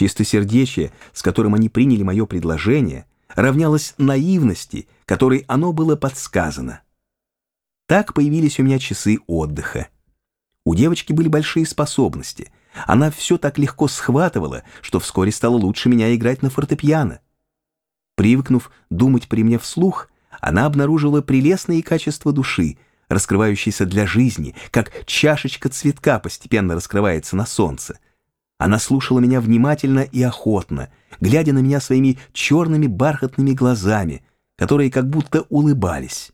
Чистосердечие, с которым они приняли мое предложение, равнялось наивности, которой оно было подсказано. Так появились у меня часы отдыха. У девочки были большие способности. Она все так легко схватывала, что вскоре стала лучше меня играть на фортепиано. Привыкнув думать при мне вслух, она обнаружила прелестные качества души, раскрывающиеся для жизни, как чашечка цветка постепенно раскрывается на солнце. Она слушала меня внимательно и охотно, глядя на меня своими черными бархатными глазами, которые как будто улыбались.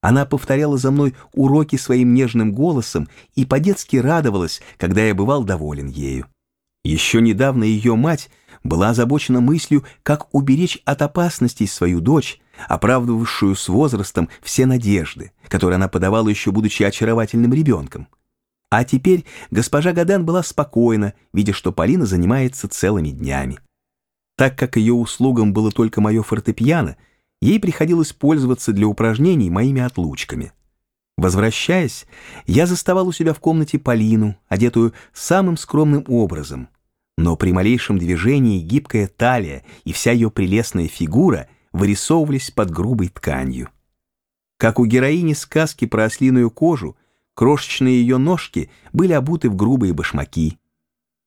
Она повторяла за мной уроки своим нежным голосом и по-детски радовалась, когда я бывал доволен ею. Еще недавно ее мать была озабочена мыслью, как уберечь от опасностей свою дочь, оправдывавшую с возрастом все надежды, которые она подавала еще будучи очаровательным ребенком. А теперь госпожа Гаден была спокойна, видя, что Полина занимается целыми днями. Так как ее услугам было только мое фортепиано, ей приходилось пользоваться для упражнений моими отлучками. Возвращаясь, я заставал у себя в комнате Полину, одетую самым скромным образом. Но при малейшем движении гибкая талия и вся ее прелестная фигура вырисовывались под грубой тканью. Как у героини сказки про ослиную кожу, крошечные ее ножки были обуты в грубые башмаки.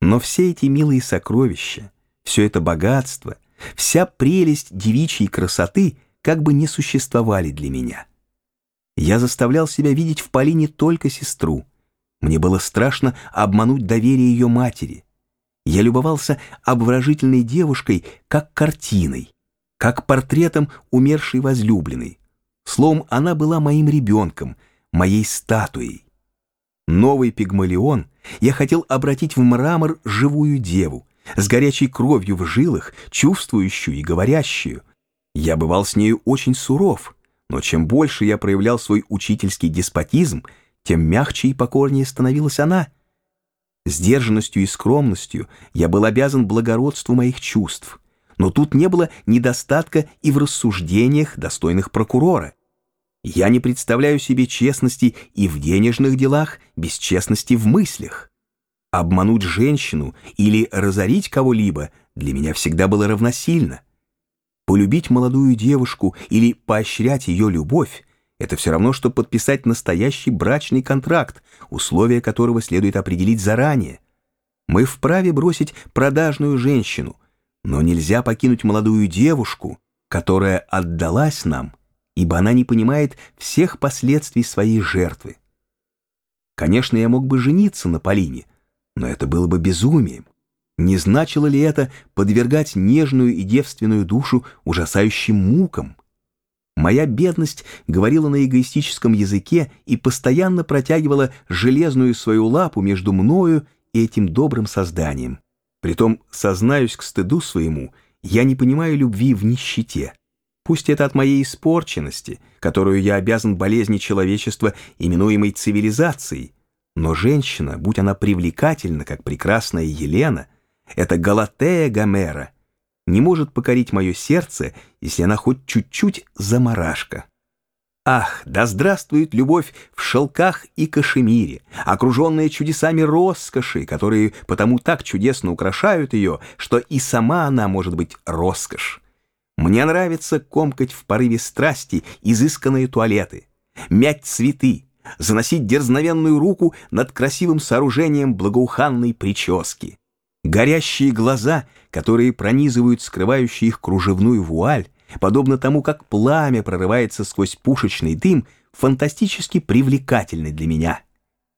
Но все эти милые сокровища, все это богатство, вся прелесть девичьей красоты как бы не существовали для меня. Я заставлял себя видеть в Полине только сестру. Мне было страшно обмануть доверие ее матери. Я любовался обворожительной девушкой как картиной, как портретом умершей возлюбленной. Словом, она была моим ребенком, моей статуей. Новый пигмалион я хотел обратить в мрамор живую деву, с горячей кровью в жилах, чувствующую и говорящую, я бывал с нею очень суров, но чем больше я проявлял свой учительский деспотизм, тем мягче и покорнее становилась она. Сдержанностью и скромностью я был обязан благородству моих чувств, но тут не было недостатка и в рассуждениях, достойных прокурора. Я не представляю себе честности и в денежных делах, без честности в мыслях. Обмануть женщину или разорить кого-либо для меня всегда было равносильно. Полюбить молодую девушку или поощрять ее любовь – это все равно, что подписать настоящий брачный контракт, условия которого следует определить заранее. Мы вправе бросить продажную женщину, но нельзя покинуть молодую девушку, которая отдалась нам, ибо она не понимает всех последствий своей жертвы. Конечно, я мог бы жениться на Полине, но это было бы безумием. Не значило ли это подвергать нежную и девственную душу ужасающим мукам? Моя бедность говорила на эгоистическом языке и постоянно протягивала железную свою лапу между мною и этим добрым созданием. Притом, сознаюсь к стыду своему, я не понимаю любви в нищете. Пусть это от моей испорченности, которую я обязан болезни человечества, именуемой цивилизацией, но женщина, будь она привлекательна, как прекрасная Елена, эта Галатея Гомера не может покорить мое сердце, если она хоть чуть-чуть заморашка. Ах, да здравствует любовь в шелках и кашемире, окруженная чудесами роскоши, которые потому так чудесно украшают ее, что и сама она может быть роскошь. Мне нравится комкать в порыве страсти изысканные туалеты, мять цветы, заносить дерзновенную руку над красивым сооружением благоуханной прически. Горящие глаза, которые пронизывают скрывающие их кружевную вуаль, подобно тому, как пламя прорывается сквозь пушечный дым, фантастически привлекательны для меня.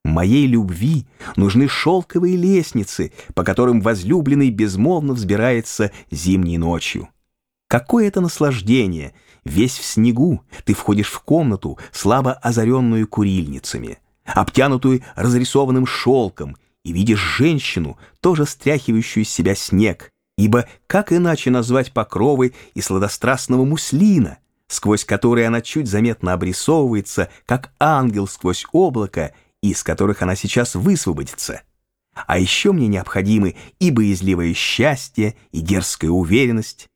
Моей любви нужны шелковые лестницы, по которым возлюбленный безмолвно взбирается зимней ночью. Какое это наслаждение! Весь в снегу ты входишь в комнату, слабо озаренную курильницами, обтянутую разрисованным шелком, и видишь женщину, тоже стряхивающую с себя снег, ибо как иначе назвать покровы и сладострастного муслина, сквозь который она чуть заметно обрисовывается, как ангел сквозь облако, из которых она сейчас высвободится. А еще мне необходимы и боязливое счастье, и дерзкая уверенность.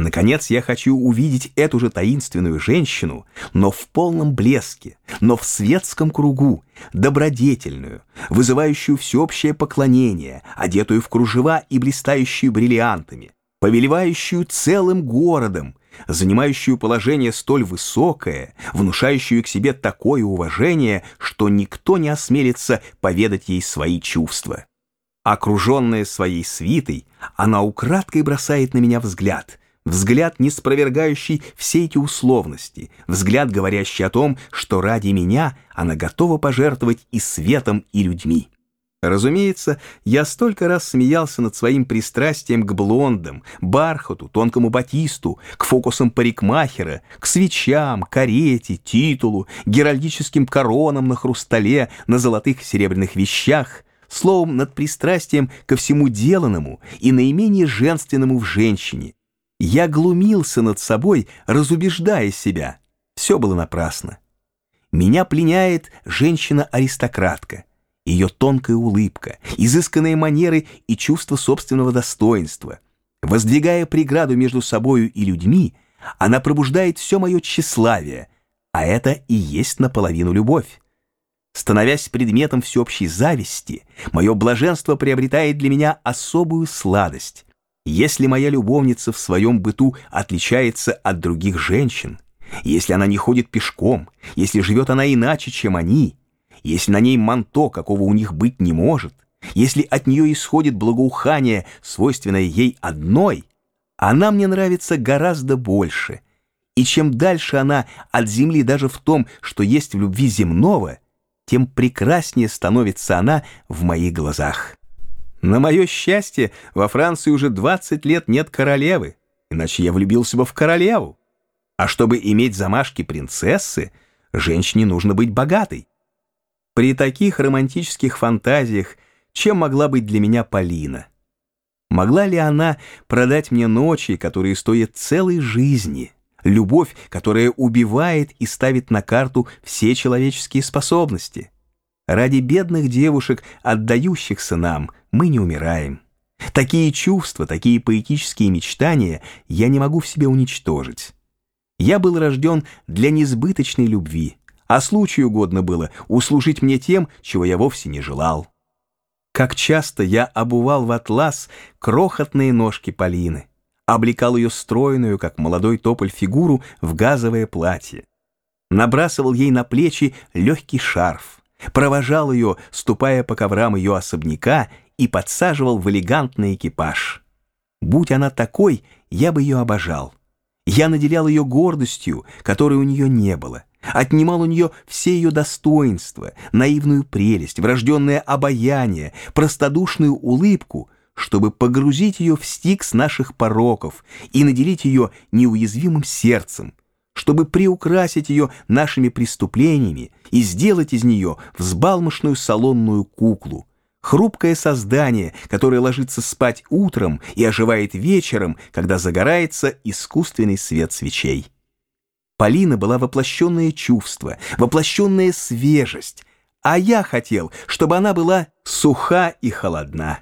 Наконец я хочу увидеть эту же таинственную женщину, но в полном блеске, но в светском кругу, добродетельную, вызывающую всеобщее поклонение, одетую в кружева и блистающую бриллиантами, повелевающую целым городом, занимающую положение столь высокое, внушающую к себе такое уважение, что никто не осмелится поведать ей свои чувства. Окруженная своей свитой, она украдкой бросает на меня взгляд — Взгляд, не спровергающий все эти условности, взгляд, говорящий о том, что ради меня она готова пожертвовать и светом, и людьми. Разумеется, я столько раз смеялся над своим пристрастием к блондам, бархату, тонкому батисту, к фокусам парикмахера, к свечам, карете, титулу, геральдическим коронам на хрустале, на золотых и серебряных вещах, словом, над пристрастием ко всему деланному и наименее женственному в женщине, я глумился над собой, разубеждая себя. Все было напрасно. Меня пленяет женщина-аристократка. Ее тонкая улыбка, изысканные манеры и чувство собственного достоинства. Воздвигая преграду между собою и людьми, она пробуждает все мое тщеславие, а это и есть наполовину любовь. Становясь предметом всеобщей зависти, мое блаженство приобретает для меня особую сладость. Если моя любовница в своем быту отличается от других женщин, если она не ходит пешком, если живет она иначе, чем они, если на ней манто, какого у них быть не может, если от нее исходит благоухание, свойственное ей одной, она мне нравится гораздо больше. И чем дальше она от земли даже в том, что есть в любви земного, тем прекраснее становится она в моих глазах. На мое счастье, во Франции уже 20 лет нет королевы, иначе я влюбился бы в королеву. А чтобы иметь замашки принцессы, женщине нужно быть богатой. При таких романтических фантазиях чем могла быть для меня Полина? Могла ли она продать мне ночи, которые стоят целой жизни, любовь, которая убивает и ставит на карту все человеческие способности? Ради бедных девушек, отдающихся нам, мы не умираем. Такие чувства, такие поэтические мечтания я не могу в себе уничтожить. Я был рожден для несбыточной любви, а случаю угодно было услужить мне тем, чего я вовсе не желал. Как часто я обувал в атлас крохотные ножки Полины, облекал ее стройную, как молодой тополь, фигуру в газовое платье, набрасывал ей на плечи легкий шарф, провожал ее, ступая по коврам ее особняка, и подсаживал в элегантный экипаж. Будь она такой, я бы ее обожал. Я наделял ее гордостью, которой у нее не было, отнимал у нее все ее достоинства, наивную прелесть, врожденное обаяние, простодушную улыбку, чтобы погрузить ее в стикс наших пороков и наделить ее неуязвимым сердцем, чтобы приукрасить ее нашими преступлениями и сделать из нее взбалмошную салонную куклу, хрупкое создание, которое ложится спать утром и оживает вечером, когда загорается искусственный свет свечей. Полина была воплощенное чувство, воплощенная свежесть, а я хотел, чтобы она была суха и холодна.